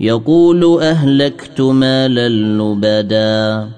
يقول أهلكت مالا لبدا.